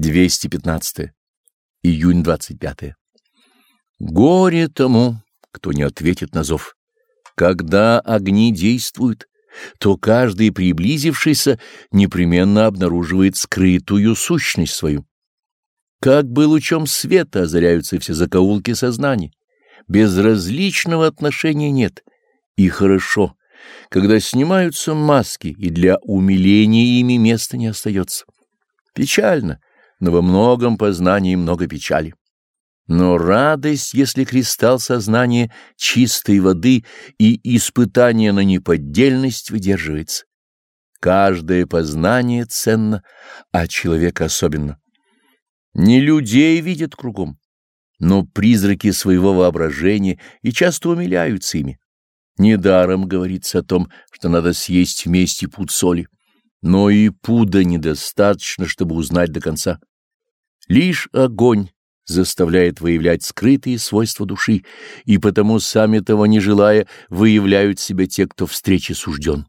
215. Июнь 25. Горе тому, кто не ответит на зов. Когда огни действуют, то каждый приблизившийся непременно обнаруживает скрытую сущность свою. Как бы лучом света озаряются все закоулки сознания. Безразличного отношения нет. И хорошо, когда снимаются маски, и для умиления ими места не остается. Печально, но во многом познании много печали. Но радость, если кристалл сознания чистой воды и испытание на неподдельность выдерживается. Каждое познание ценно, а человек особенно. Не людей видят кругом, но призраки своего воображения и часто умиляются ими. Недаром говорится о том, что надо съесть вместе пуд соли, но и пуда недостаточно, чтобы узнать до конца. Лишь огонь заставляет выявлять скрытые свойства души, и потому, сами того не желая, выявляют себя те, кто встречи сужден.